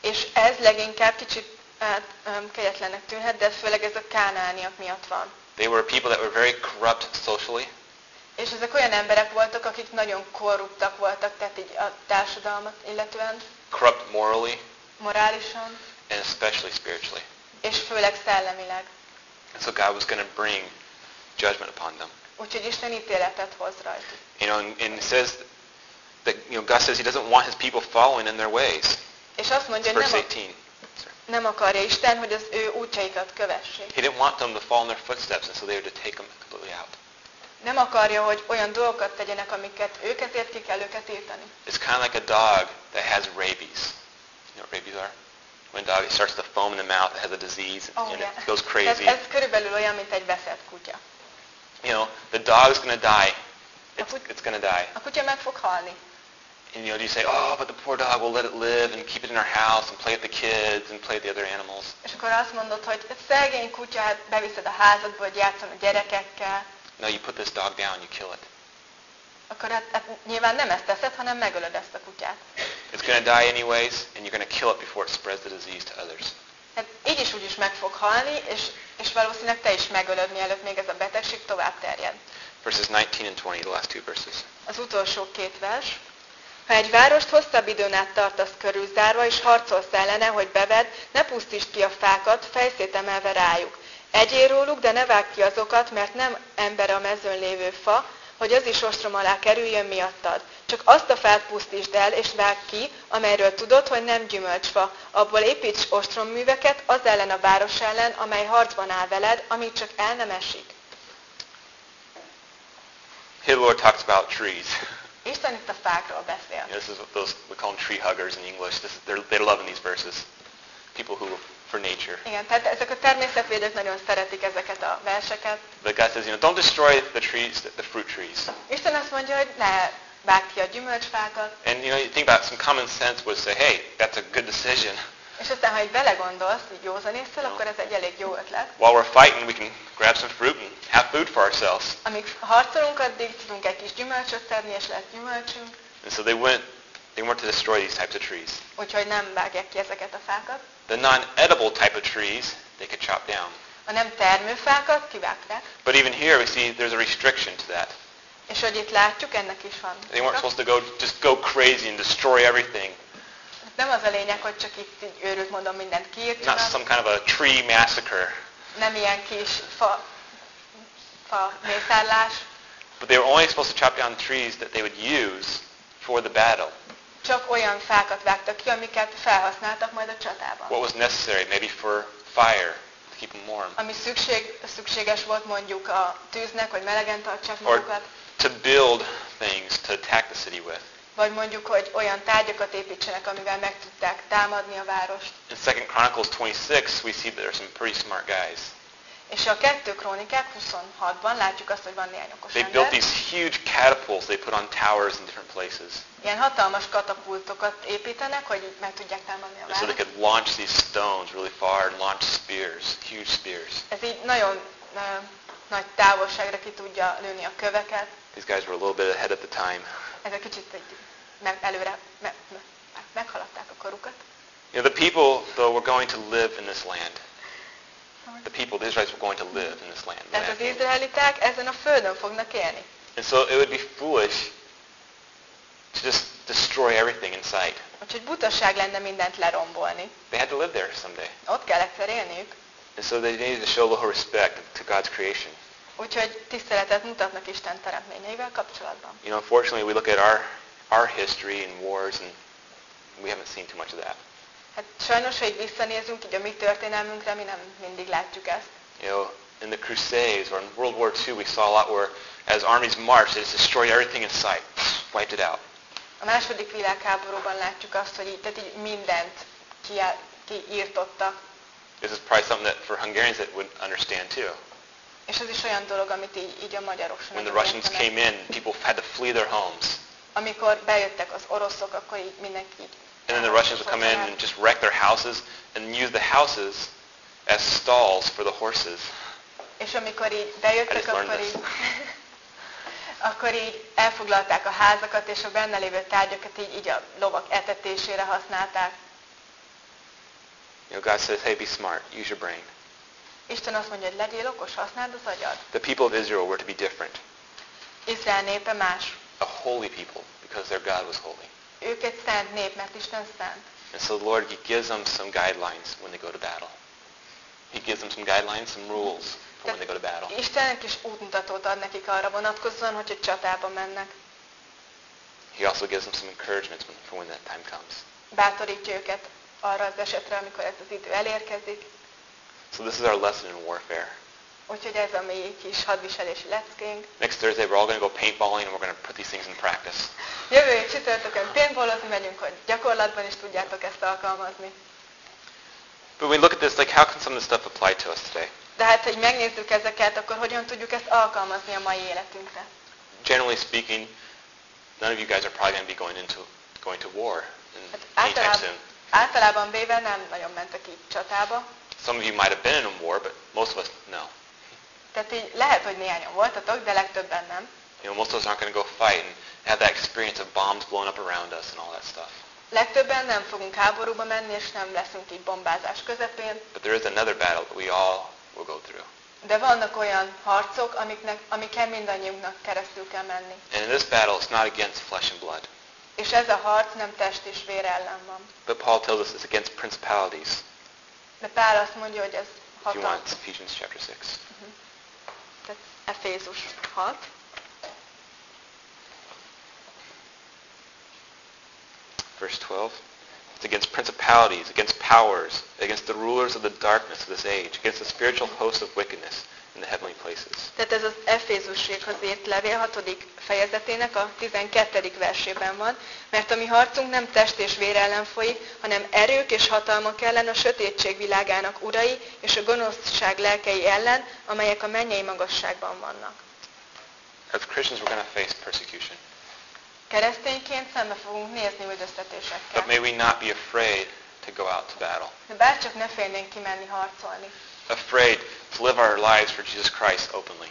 És ez leginkább kicsit hát, öm, kegyetlennek tűnhet, de főleg ez a kánániak miatt van. They were people that were very corrupt socially. És ezek olyan emberek voltak, akik nagyon korruptak voltak, tehát így a társadalmat illetően, corrupt morally, morálisan, and especially spiritually. és főleg szellemileg. And so God was going to bring judgment upon them. Úgyhogy Isten ítéletet hoz rajtuk. You know, and, and it says that you know God says He doesn't want His people following in their ways. És azt mondja, It's verse nem, 18. Sorry. nem akarja Isten, hogy az ő útjaikat kövessék. He didn't want them to fall in their footsteps, and so they were to take them completely out. Nem akarja, hogy olyan dolgokat tegyenek, amiket őket ért, ki kell őket írtani. It's kind of like a dog that has rabies. You know what rabies are? When dog starts to foam in the mouth, it has a disease, Oh, and yeah. it goes crazy. ez körülbelül olyan, mint egy veszett kutya. You know, the dog's going to die. It's, Akut- it's going to die. A kutya meg fog halni. And you know, do you say, oh, but the poor dog, we'll let it live and keep it in our house and play with the kids and play with the other animals. És akkor azt mondod, hogy ez szegény kutya, hát beviszed a házadba, hogy játszon a gyerekekkel. No, you put this dog down, you kill it. Akkor hát, hát nyilván nem ezt teszed, hanem megölöd ezt a kutyát. It's going to die anyways, and you're going to kill it before it spreads the disease to others. Hát így is úgy is meg fog halni, és, és valószínűleg te is megölöd, mielőtt még ez a betegség tovább terjed. Verses 19 and 20, the last two verses. Az utolsó két vers. Ha egy várost hosszabb időn át tartasz körülzárva, és harcolsz ellene, hogy beved, ne pusztítsd ki a fákat, fejszét emelve rájuk. Egyél róluk, de ne vágd ki azokat, mert nem ember a mezőn lévő fa, hogy az is ostrom alá kerüljön miattad. Csak azt a fát pusztítsd el, és vágd ki, amelyről tudod, hogy nem gyümölcsfa. Abból építs ostromműveket az ellen a város ellen, amely harcban áll veled, amíg csak el nem esik. Here the Lord talks about trees. Isten itt a fákról beszél. This is what those we call them tree huggers in English. This is, they're, they're loving these verses. People who for nature. Igen, tehát ezek a természetvédők nagyon szeretik ezeket a verseket. But God says, you know, don't destroy the trees, the fruit trees. Isten azt mondja, hogy ne vágd ki a gyümölcsfákat, And you know, you think about some common sense would say, hey, that's a good decision. és aztán, ha egy belegondolsz, így józanésszel, akkor ez egy elég jó ötlet. While we're fighting, we can grab some fruit and have food for ourselves. Amíg harcolunk, addig tudunk egy kis gyümölcsöt szedni, és lett gyümölcsünk, And so they went, they weren't to destroy these types of trees. úgyhogy nem vágják ki ezeket a fákat. The non-edible type of trees, they could chop down. A nem termőfákat kivágták, But even here we see there's a restriction to that. és hogy itt látjuk, ennek is van. They weren't supposed to go just go crazy and destroy everything. Nem az a lényeg, hogy csak itt így őrült mondom mindent Not some kind of a tree massacre. nem ilyen kis fa, fa mészárlás, But they were only supposed to chop down trees that they would use for the battle. Csak olyan fákat vágtak ki, amiket felhasználtak majd a csatában. What was necessary, maybe for fire, to keep them warm. Ami szükség, szükséges volt mondjuk a tűznek, hogy melegen tartsák Or magukat, to build things to attack the city with. vagy mondjuk, hogy olyan tárgyakat építsenek, amivel meg tudták támadni a várost. In 2 Chronicles 26, we see that there are some pretty smart guys. És a kettő krónikák 26-ban látjuk azt, hogy van néhány okos They built these huge catapults they put on towers in different places. Ilyen hatalmas katapultokat építenek, hogy meg tudják támadni a And so they could launch these stones really far and launch spears, huge spears. Ez így nagyon ö, nagy távolságra ki tudja lőni a köveket. These guys were a little bit ahead of the time. Ezek kicsit egy meg, előre me, me, meghaladták a korukat. You know, the people, though, were going to live in this land. The people, the Israelites were going to live in this land. Tehát az izraeliták ezen a földön fognak élni. And so it would be foolish to just destroy everything in sight. Úgyhogy butaság lenne mindent lerombolni. They had to live there someday. Ott kell egyszer élniük. And so they needed to show a little respect to God's creation. Úgyhogy tiszteletet mutatnak Isten teremtményeivel kapcsolatban. You know, unfortunately, we look at our, our history and wars, and we haven't seen too much of that. Hát sajnos, ha így visszanézünk, így a mi történelmünkre, mi nem mindig látjuk ezt. You know, in the Crusades or in World War II, we saw a lot where as armies marched, they just destroyed everything in sight, wiped it out. A második világháborúban látjuk azt, hogy így, tehát így mindent kiá- kiírtottak. This is probably something that for Hungarians that would understand too. És ez is olyan dolog, amit így, így a magyarok When the Russians came in, people had to flee their homes. Amikor bejöttek az oroszok, akkor így mindenki így And then the Russians would come in and just wreck their houses and use the houses as stalls for the horses. És amikor így bejöttek, akkor így, <laughs> akkor így elfoglalták a házakat, és a benne lévő tárgyakat így, így a lovak etetésére használták. You know, God says, hey, be smart, use your brain. Isten azt mondja, hogy legyél okos, használd az agyad. The people of Israel were to be different, Izrael népe más. a holy people, because their God was holy. Ők egy szent nép, mert Isten szent. And so the Lord, He gives them some guidelines when they go to battle. He gives them some guidelines, some rules for when they go to battle. Istennek is útmutatót ad nekik arra vonatkozóan, hogy egy csatába mennek. He also gives them some encouragements for when that time comes. Bátorítja őket arra az esetre, amikor ez az idő elérkezik. So this is our lesson in warfare. Úgyhogy ez a mi kis hadviselési leckénk. Next Thursday, we're all going to go paintballing and we're going to put these things in practice. Jövő csütörtökön paintballozni megyünk, hogy gyakorlatban is tudjátok ezt alkalmazni. But when we look at this, like how can some of this stuff apply to us today? De hát, hogy megnézzük ezeket, akkor hogyan tudjuk ezt alkalmazni a mai életünkre? Generally speaking, none of you guys are probably going to be going into going to war in, Hát anytime soon. általában véve nem nagyon mentek így csatába. Some of you might have been in a war, but most of us, no. Tehát így lehet, hogy néhányan voltatok, de legtöbben nem. You know, most of us aren't going to go fight and have that experience of bombs blowing up around us and all that stuff. Legtöbben nem fogunk háborúba menni, és nem leszünk így bombázás közepén, But there is another battle that we all will go through. de vannak olyan harcok, amiknek, amiken mindannyiunknak keresztül kell menni. And in this battle, it's not against flesh and blood. És ez a harc nem test és vér ellen van. But Paul tells us it's against principalities. De Pál azt mondja, hogy ez If you hatalmas. want, Ephesians chapter 6. Tehát Efézus 6. Verse 12. It's against principalities, against powers, against the rulers of the darkness of this age, against the spiritual hosts of wickedness in the heavenly places. Tehát ez az Efézusékhoz írt levél 6. fejezetének a 12. versében van, mert a mi harcunk nem test és vér ellen folyik, hanem erők és hatalmak ellen a sötétség világának urai és a gonoszság lelkei ellen, amelyek a mennyei magasságban vannak. As Christians, we're going to face persecution. Keresztényként szembe fogunk nézni But üldöztetésekkel. may we not be afraid to go out to battle. De bárcsak ne félnénk kimenni harcolni. Afraid to live our lives for Jesus Christ openly.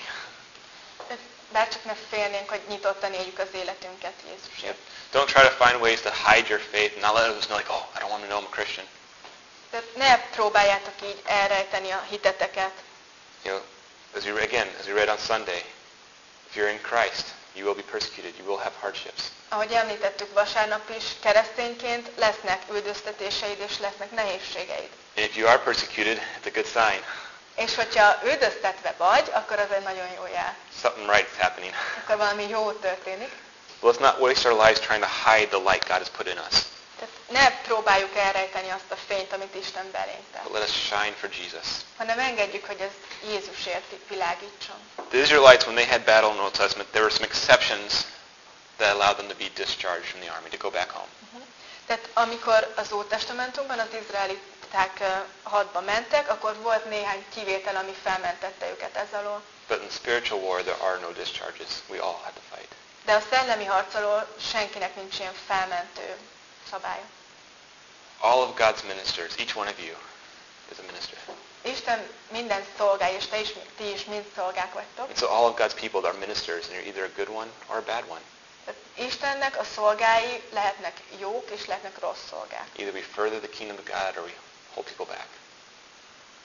Bárcsak ne félnénk, hogy nyitottan éljük az életünket Jézusért. Don't try to find ways to hide your faith and not let others know, like, oh, I don't want to know I'm a Christian. Tehát ne próbáljátok így elrejteni a hiteteket. You know, as we again, as we read on Sunday, if you're in Christ, you will be persecuted. You will have hardships. Ahogy említettük vasárnap is, keresztényként lesznek üldöztetéseid és lesznek nehézségeid. And if you are persecuted, it's a good sign. És hogyha üldöztetve vagy, akkor az egy nagyon jó jel. Something right is happening. Akkor valami jó történik. Let's not waste our lives trying to hide the light God has put in us. Ne próbáljuk elrejteni azt a fényt, amit Isten belénk tett, But let us shine for Jesus. hanem engedjük, hogy ez Jézusért világítson. The Israelites, when they had battle in the Old Testament, there were some exceptions that allowed them to be discharged from the army, to go back home. Tehát amikor az Ótestamentumban az izraeliták hadba mentek, akkor volt néhány kivétel, ami felmentette őket ez alól. But in spiritual war, there are no discharges. We all have to fight. De a szellemi harc alól senkinek nincs ilyen felmentő szabálya. All of God's ministers, each one of you, is a minister. Isten minden szolgálja, és te is, ti is mind szolgák vagytok. And so all of God's people are ministers, and you're either a good one or a bad one. Istennek a szolgái lehetnek jók, és lehetnek rossz szolgák. Either we further the kingdom of God or we hold people back.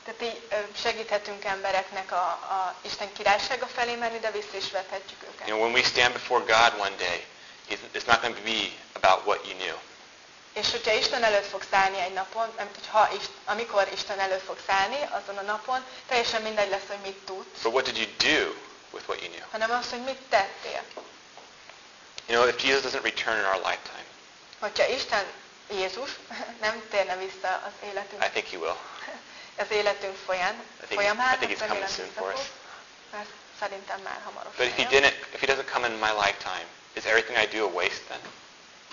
Tehát így segíthetünk embereknek a, a Isten királysága felé menni, de vissza is vethetjük őket. You know, when we stand before God one day, it's not going to be about what you knew. És hogyha Isten előtt fogsz állni egy napon, nem hogy ha Ist, amikor Isten előtt fogsz állni azon a napon, teljesen mindegy lesz, hogy mit tudsz, But what did you do with what you knew? hanem az, hogy mit tettél. You know, if Jesus doesn't return in our lifetime, Hogyha Isten, Jézus <laughs> nem térne vissza az I életünk, think he will. <laughs> az életünk folyán, I think- folyamán, I think he's coming soon for fog, us. mert szerintem már hamarosan But if he didn't, if he doesn't come in my lifetime, is everything I do a waste then?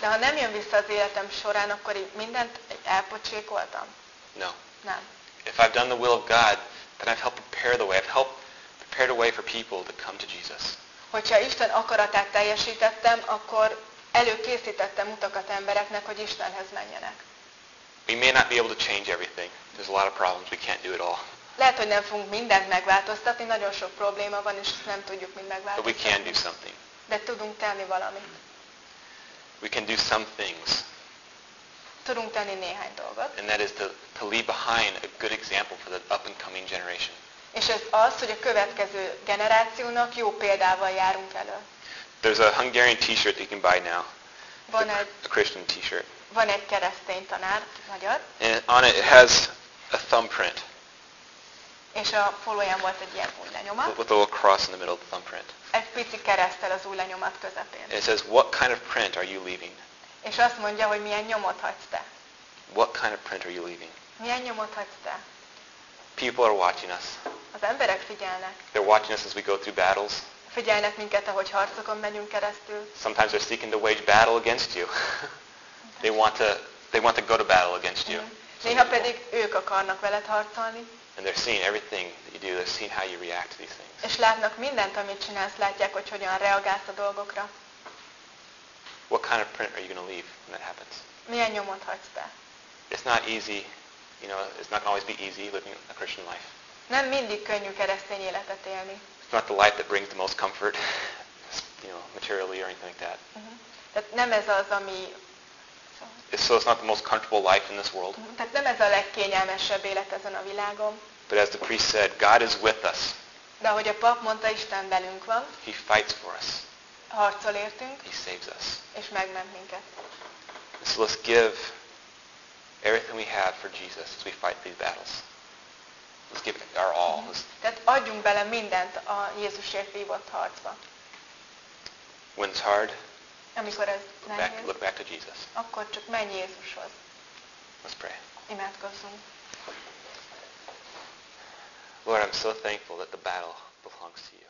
De ha nem jön vissza az életem során, akkor így mindent elpocsékoltam? No. Nem. If I've done the will of God, then I've helped prepare the way. I've helped prepared a way for people to come to Jesus. Hogyha Isten akaratát teljesítettem, akkor előkészítettem utakat embereknek, hogy Istenhez menjenek. We may not be able to change everything. There's a lot of problems. We can't do it all. Lehet, hogy nem fogunk mindent megváltoztatni, nagyon sok probléma van, és nem tudjuk mind But we megváltoztatni. can do something. De tudunk tenni valamit. We can do some things. Tudunk tenni néhány dolgot. And that is to, to leave behind a good example for the up and coming generation. És ez az, hogy a következő generációnak jó példával járunk elő. There's a Hungarian t-shirt you can buy now. Van a, egy, a Christian t-shirt. van egy keresztény tanár, magyar, And on it, it has a thumbprint és a folóján volt egy ilyen új lenyomat, with a little cross in the middle of the thumbprint. egy pici keresztel az új lenyomat közepén. And it says, what kind of print are you leaving? És azt mondja, hogy milyen nyomot hagysz te. What kind of print are you leaving? Milyen nyomot hagysz te? People are watching us. Az emberek figyelnek. They're watching us as we go through battles. Figyelnek minket, ahogy harcokon megyünk keresztül. Sometimes they're seeking to wage battle against you. <laughs> they want to they want to go to battle against you. Some Néha pedig ők akarnak veled harcolni, And they're seeing everything that you do. They're seeing how you react to these things. és látnak mindent, amit csinálsz, látják, hogy hogyan reagálsz a dolgokra. What kind of print are you going to leave when that happens? Milyen nyomot hagysz te? It's not easy. You know, it's not always be easy living a Christian life. Nem mindig könnyű keresztény életet élni. It's not the life that brings the most comfort, <laughs> you know, materially or anything like that. Uh-huh. Tehát nem ez az, ami... It's, so it's not the most comfortable life in this world. Tehát nem ez a legkényelmesebb élet ezen a világon. But as the priest said, God is with us. De ahogy a pap mondta, Isten velünk van, He fights for us. harcol értünk, He saves us. és megment minket. So let's give everything we have for Jesus as we fight these battles. Let's give our all. Let's, Tehát adjunk bele mindent a Jézusért vívott harcba. when it's hard, Amikor ez Look back, look back to Jesus. akkor csak menj Jézushoz. Let's pray. Imádkozzunk. Lord, I'm so thankful that the battle belongs to you.